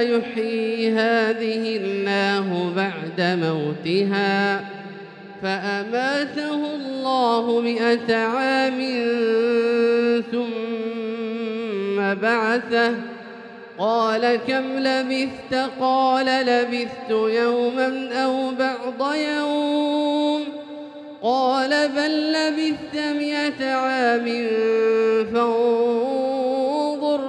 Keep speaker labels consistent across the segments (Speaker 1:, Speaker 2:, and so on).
Speaker 1: يحيي هذه الله بعد موتها فأماته الله مئة عام ثم بعثه. قال كم لبثت؟ قال لبثت يوما أو بعض يوم. قال بل لبثت مئة عام فانظر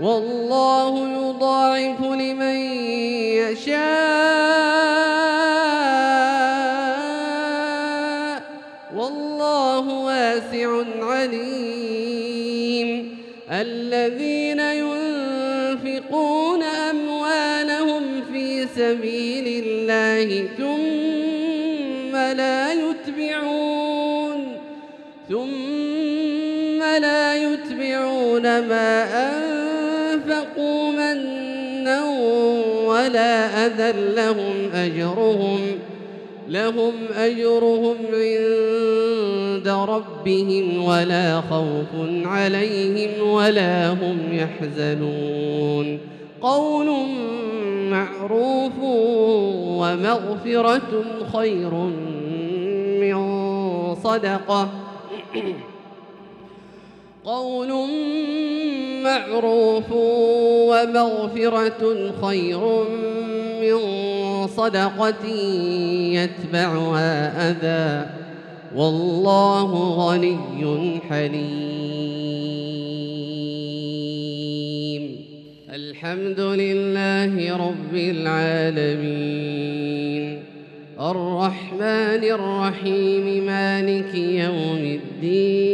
Speaker 1: والله يضاعف لمن يشاء. والله واسع عليم. الذين ينفقون أموالهم في سبيل الله ثم لا يتبعون ثم لا يتبعون ما أنفقوا ولا أذى لهم أجرهم لهم أجرهم عند ربهم ولا خوف عليهم ولا هم يحزنون قول معروف ومغفرة خير من صدقة قول معروف ومغفرة خير من صدقة يتبعها أذى. والله غني حليم. الحمد لله رب العالمين. الرحمن الرحيم مالك يوم الدين.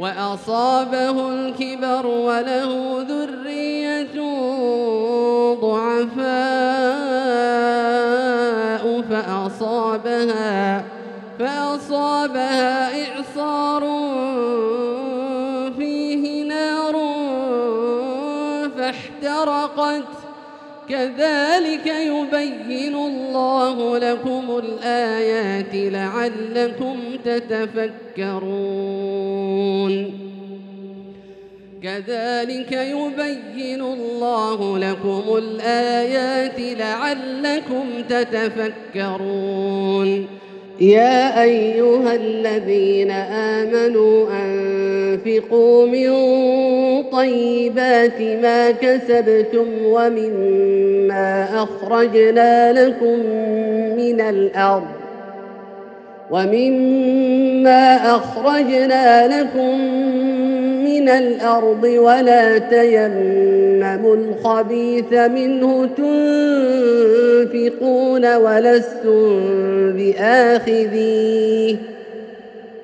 Speaker 1: وأصابه الكبر وله ذرية ضعفاء فأصابها فأصابها إعصار فيه نار فاحترقت. كذلك يبين الله لكم الآيات لعلكم تتفكرون. كذلك يبين الله لكم الآيات لعلكم تتفكرون. يا أيها الذين آمنوا أن وأنفقوا من طيبات ما كسبتم ومما أخرجنا لكم من الأرض ومما أخرجنا لكم من الأرض ولا تيمموا الخبيث منه تنفقون ولستم بآخذيه